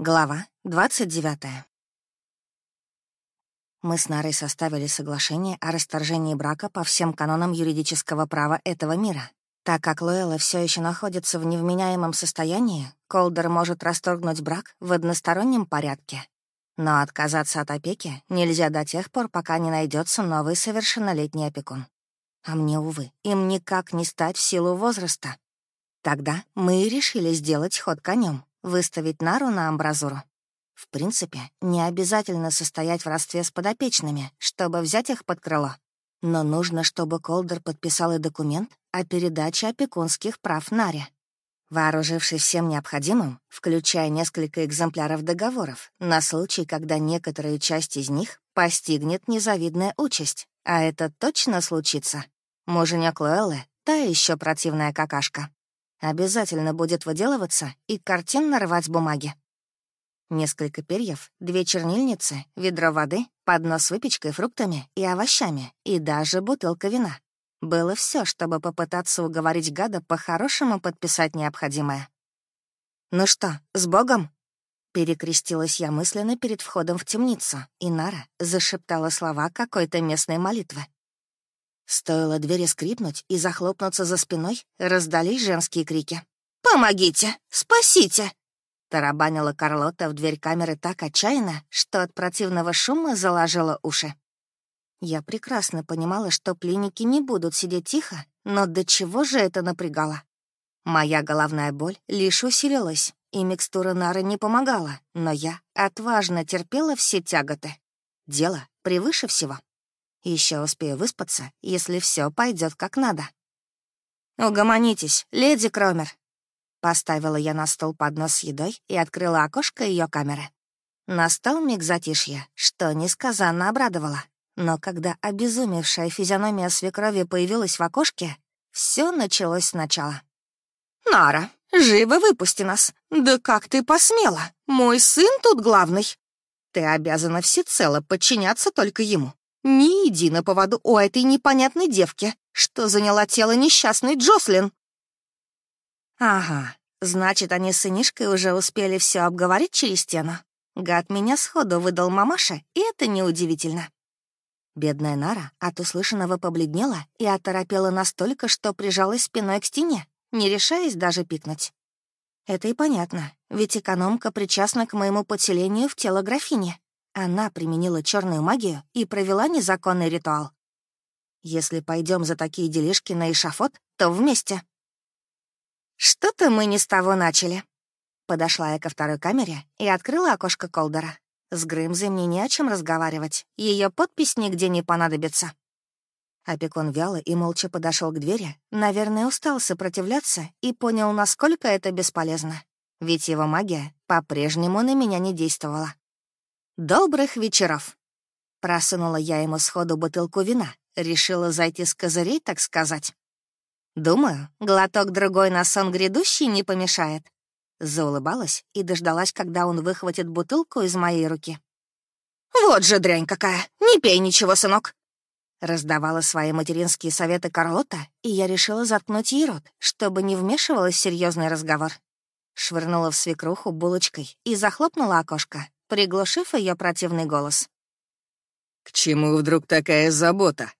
Глава 29. Мы с Нарой составили соглашение о расторжении брака по всем канонам юридического права этого мира. Так как Луэлла все еще находится в невменяемом состоянии, Колдер может расторгнуть брак в одностороннем порядке. Но отказаться от опеки нельзя до тех пор, пока не найдется новый совершеннолетний опекун. А мне, увы, им никак не стать в силу возраста. Тогда мы и решили сделать ход конем выставить нару на амбразуру. В принципе, не обязательно состоять в родстве с подопечными, чтобы взять их под крыло. Но нужно, чтобы Колдер подписал и документ о передаче опекунских прав Наре. Вооружившись всем необходимым, включая несколько экземпляров договоров, на случай, когда некоторые части из них постигнет незавидная участь, а это точно случится. Муженек Луэллы — та еще противная какашка. Обязательно будет выделываться и картинно рвать бумаги. Несколько перьев, две чернильницы, ведро воды, поднос с выпечкой, фруктами и овощами, и даже бутылка вина. Было все, чтобы попытаться уговорить гада по-хорошему подписать необходимое. «Ну что, с Богом?» Перекрестилась я мысленно перед входом в темницу, и Нара зашептала слова какой-то местной молитвы. Стоило двери скрипнуть и захлопнуться за спиной, раздались женские крики. «Помогите! Спасите!» Тарабанила Карлота в дверь камеры так отчаянно, что от противного шума заложила уши. Я прекрасно понимала, что пленники не будут сидеть тихо, но до чего же это напрягало? Моя головная боль лишь усилилась, и микстура нары не помогала, но я отважно терпела все тяготы. Дело превыше всего. Еще успею выспаться, если все пойдет как надо. «Угомонитесь, леди Кромер!» Поставила я на стол поднос с едой и открыла окошко ее камеры. Настал миг затишья, что несказанно обрадовало. Но когда обезумевшая физиономия свекрови появилась в окошке, все началось сначала. «Нара, живо выпусти нас! Да как ты посмела? Мой сын тут главный! Ты обязана всецело подчиняться только ему. Не иди на поводу у этой непонятной девки, что заняла тело несчастной Джослин. Ага, значит, они с сынишкой уже успели все обговорить через стену. Гад меня сходу выдал мамаша, и это неудивительно. Бедная Нара от услышанного побледнела и оторопела настолько, что прижалась спиной к стене, не решаясь даже пикнуть. Это и понятно, ведь экономка причастна к моему подселению в тело графини. Она применила черную магию и провела незаконный ритуал. Если пойдем за такие делишки на эшафот, то вместе. Что-то мы не с того начали. Подошла я ко второй камере и открыла окошко Колдера. С Грымзой мне не о чем разговаривать, ее подпись нигде не понадобится. Опекун вяло и молча подошел к двери, наверное, устал сопротивляться и понял, насколько это бесполезно. Ведь его магия по-прежнему на меня не действовала. «Добрых вечеров!» Просунула я ему сходу бутылку вина, решила зайти с козырей, так сказать. «Думаю, глоток другой на сон грядущий не помешает». Заулыбалась и дождалась, когда он выхватит бутылку из моей руки. «Вот же дрянь какая! Не пей ничего, сынок!» Раздавала свои материнские советы Карлота, и я решила заткнуть ей рот, чтобы не вмешивалась в серьезный разговор. Швырнула в свекруху булочкой и захлопнула окошко, приглушив ее противный голос. «К чему вдруг такая забота?»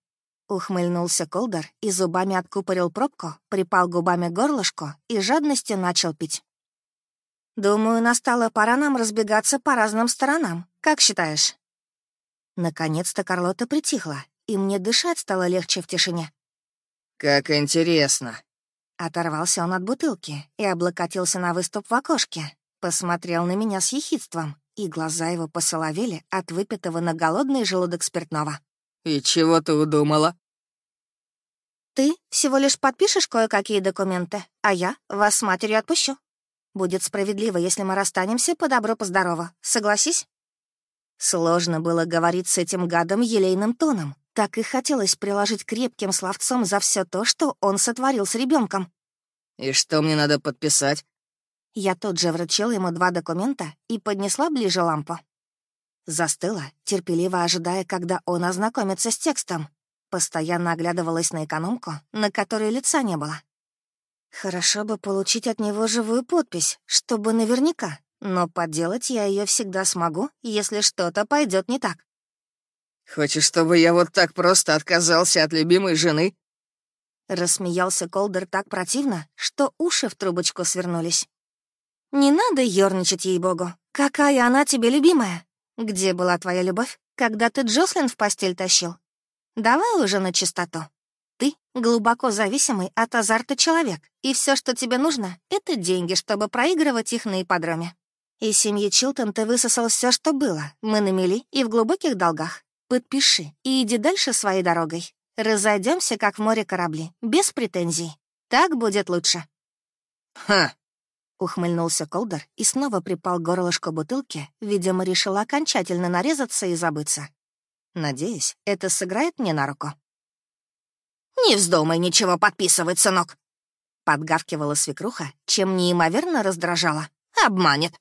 Ухмыльнулся Колдер и зубами откупорил пробку, припал губами к горлышку и жадностью начал пить. «Думаю, настала пора нам разбегаться по разным сторонам. Как считаешь?» Наконец-то Карлота притихла, и мне дышать стало легче в тишине. «Как интересно!» Оторвался он от бутылки и облокотился на выступ в окошке. Посмотрел на меня с ехидством и глаза его посоловели от выпитого на голодный желудок спиртного. «И чего ты удумала?» «Ты всего лишь подпишешь кое-какие документы, а я вас с матерью отпущу. Будет справедливо, если мы расстанемся по добру, по здорову. Согласись?» Сложно было говорить с этим гадом елейным тоном. Так и хотелось приложить крепким словцом за все то, что он сотворил с ребенком. «И что мне надо подписать?» Я тут же вручила ему два документа и поднесла ближе лампу. Застыла, терпеливо ожидая, когда он ознакомится с текстом. Постоянно оглядывалась на экономку, на которой лица не было. Хорошо бы получить от него живую подпись, чтобы наверняка, Но подделать я ее всегда смогу, если что-то пойдет не так. Хочешь, чтобы я вот так просто отказался от любимой жены? Рассмеялся Колдер так противно, что уши в трубочку свернулись. «Не надо ерничать, ей-богу. Какая она тебе любимая? Где была твоя любовь, когда ты Джослин в постель тащил? Давай уже на чистоту. Ты глубоко зависимый от азарта человек, и все, что тебе нужно, — это деньги, чтобы проигрывать их на ипподроме. Из семьи Чилтон ты высосал все, что было. Мы на мели и в глубоких долгах. Подпиши и иди дальше своей дорогой. Разойдемся, как в море корабли, без претензий. Так будет лучше». «Ха!» — ухмыльнулся Колдер и снова припал к горлышку бутылки, видимо, решил окончательно нарезаться и забыться. Надеюсь, это сыграет мне на руку. «Не вздумай ничего подписывать, сынок!» — подгавкивала свекруха, чем неимоверно раздражала. «Обманет!»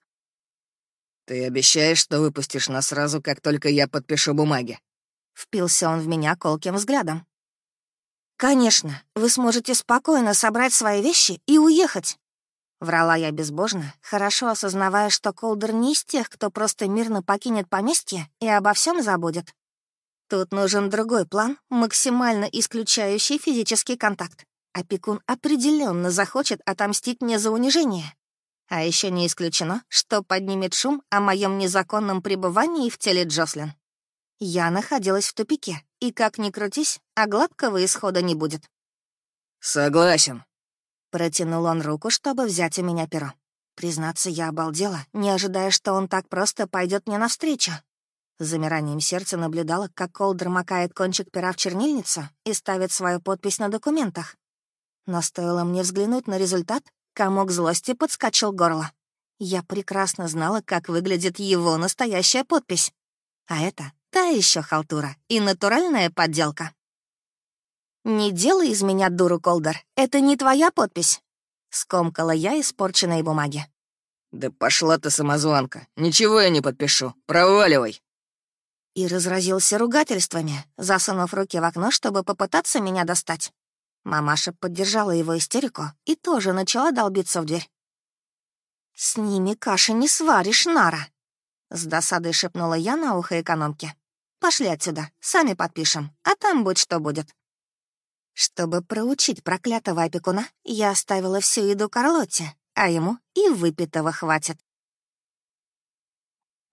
«Ты обещаешь, что выпустишь нас сразу, как только я подпишу бумаги?» Впился он в меня колким взглядом. «Конечно, вы сможете спокойно собрать свои вещи и уехать». Врала я безбожно, хорошо осознавая, что Колдер не из тех, кто просто мирно покинет поместье и обо всем забудет. Тут нужен другой план, максимально исключающий физический контакт. Опекун определенно захочет отомстить мне за унижение. А еще не исключено, что поднимет шум о моем незаконном пребывании в теле Джослин. Я находилась в тупике, и как ни крутись, а гладкого исхода не будет. «Согласен». Протянул он руку, чтобы взять у меня перо. Признаться, я обалдела, не ожидая, что он так просто пойдет мне навстречу. С замиранием сердца наблюдала, как Колдер макает кончик пера в чернильницу и ставит свою подпись на документах. Но стоило мне взглянуть на результат, комок злости подскочил горло. Я прекрасно знала, как выглядит его настоящая подпись. А это Та еще халтура и натуральная подделка. «Не делай из меня дуру, Колдер. Это не твоя подпись», — скомкала я испорченные бумаги. «Да пошла ты, самозванка. Ничего я не подпишу. Проваливай!» И разразился ругательствами, засунув руки в окно, чтобы попытаться меня достать. Мамаша поддержала его истерику и тоже начала долбиться в дверь. «С ними каши не сваришь, Нара!» С досадой шепнула я на ухо экономке. «Пошли отсюда, сами подпишем, а там будь что будет». Чтобы проучить проклятого опекуна, я оставила всю еду Карлотте, а ему и выпитого хватит.